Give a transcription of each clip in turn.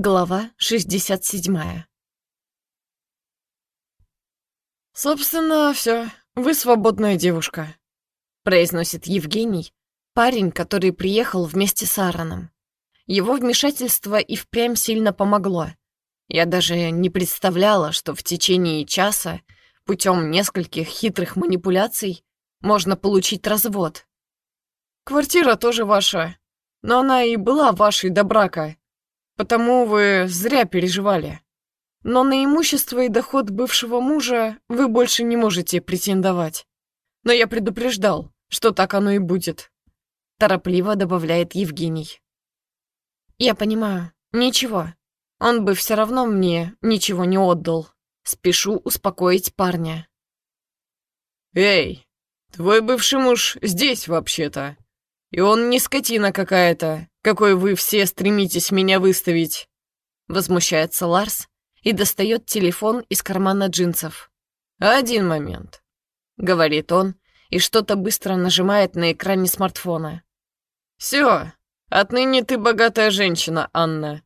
Глава 67 «Собственно, все. Вы свободная девушка», — произносит Евгений, парень, который приехал вместе с Аароном. Его вмешательство и впрямь сильно помогло. Я даже не представляла, что в течение часа, путем нескольких хитрых манипуляций, можно получить развод. «Квартира тоже ваша, но она и была вашей до брака, потому вы зря переживали. Но на имущество и доход бывшего мужа вы больше не можете претендовать. Но я предупреждал, что так оно и будет», — торопливо добавляет Евгений. «Я понимаю, ничего. Он бы все равно мне ничего не отдал. Спешу успокоить парня». «Эй, твой бывший муж здесь вообще-то. И он не скотина какая-то, какой вы все стремитесь меня выставить!» Возмущается Ларс и достает телефон из кармана джинсов. «Один момент», — говорит он и что-то быстро нажимает на экране смартфона. «Все, отныне ты богатая женщина, Анна.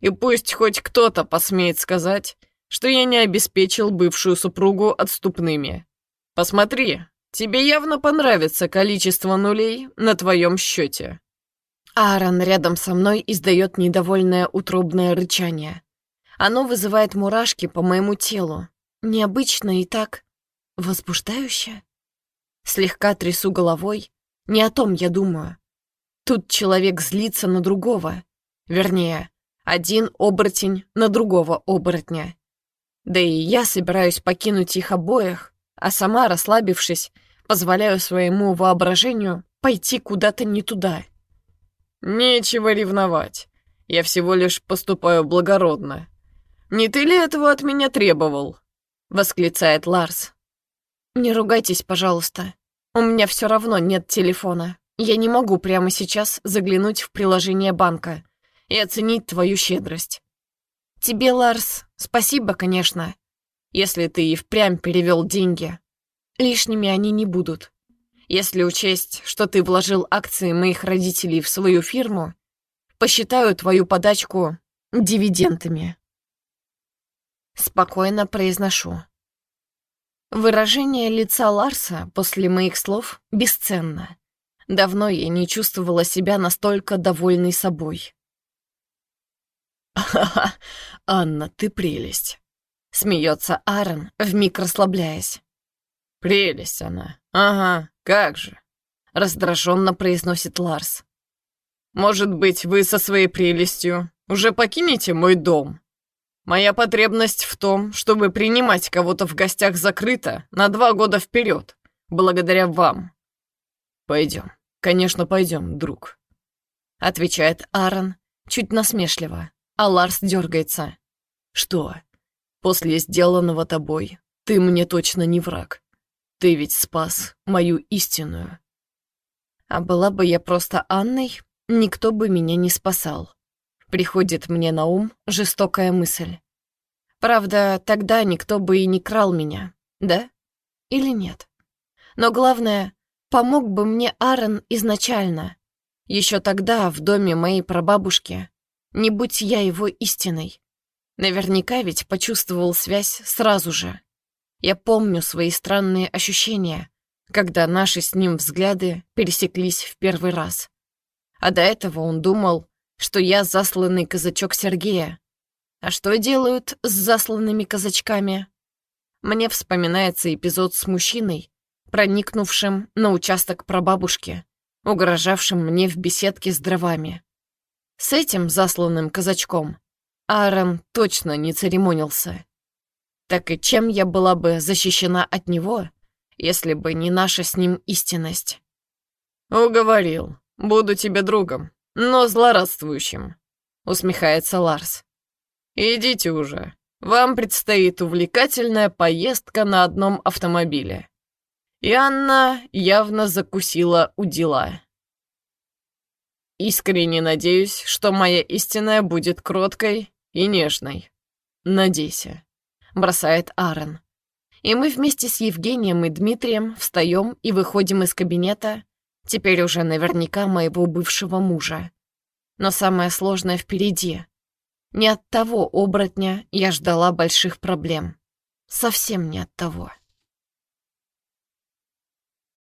И пусть хоть кто-то посмеет сказать, что я не обеспечил бывшую супругу отступными. Посмотри, тебе явно понравится количество нулей на твоем счете. Аарон рядом со мной издает недовольное утробное рычание. Оно вызывает мурашки по моему телу. Необычно и так возбуждающе. Слегка трясу головой. Не о том я думаю. Тут человек злится на другого. Вернее, один оборотень на другого оборотня. Да и я собираюсь покинуть их обоих, а сама, расслабившись, позволяю своему воображению пойти куда-то не туда. «Нечего ревновать. Я всего лишь поступаю благородно. Не ты ли этого от меня требовал?» — восклицает Ларс. «Не ругайтесь, пожалуйста. У меня все равно нет телефона. Я не могу прямо сейчас заглянуть в приложение банка и оценить твою щедрость. Тебе, Ларс, спасибо, конечно, если ты и впрямь перевел деньги. Лишними они не будут. Если учесть, что ты вложил акции моих родителей в свою фирму, посчитаю твою подачку дивидендами. Спокойно произношу. Выражение лица Ларса после моих слов бесценно. Давно я не чувствовала себя настолько довольной собой. «Ха-ха, Анна, ты прелесть!» — смеется Аарон, вмиг расслабляясь. «Прелесть она, ага, как же!» — раздраженно произносит Ларс. «Может быть, вы со своей прелестью уже покинете мой дом? Моя потребность в том, чтобы принимать кого-то в гостях закрыта на два года вперед, благодаря вам. Пойдем, конечно, пойдем, друг», — отвечает Аарон чуть насмешливо, а Ларс дергается. «Что? После сделанного тобой ты мне точно не враг. Ты ведь спас мою истинную. А была бы я просто Анной, никто бы меня не спасал. Приходит мне на ум жестокая мысль. Правда, тогда никто бы и не крал меня, да? Или нет? Но главное, помог бы мне Аарон изначально. Еще тогда, в доме моей прабабушки. Не будь я его истиной. Наверняка ведь почувствовал связь сразу же. Я помню свои странные ощущения, когда наши с ним взгляды пересеклись в первый раз. А до этого он думал, что я засланный казачок Сергея. А что делают с засланными казачками? Мне вспоминается эпизод с мужчиной, проникнувшим на участок прабабушки, угрожавшим мне в беседке с дровами. С этим засланным казачком Аарон точно не церемонился. Так и чем я была бы защищена от него, если бы не наша с ним истинность? «Уговорил. Буду тебе другом, но злорадствующим», — усмехается Ларс. «Идите уже. Вам предстоит увлекательная поездка на одном автомобиле». И Анна явно закусила у дела. Искренне надеюсь, что моя истинная будет кроткой и нежной. Надейся бросает Аарон. И мы вместе с Евгением и Дмитрием встаем и выходим из кабинета, теперь уже наверняка моего бывшего мужа. Но самое сложное впереди. Не от того оборотня я ждала больших проблем. Совсем не от того.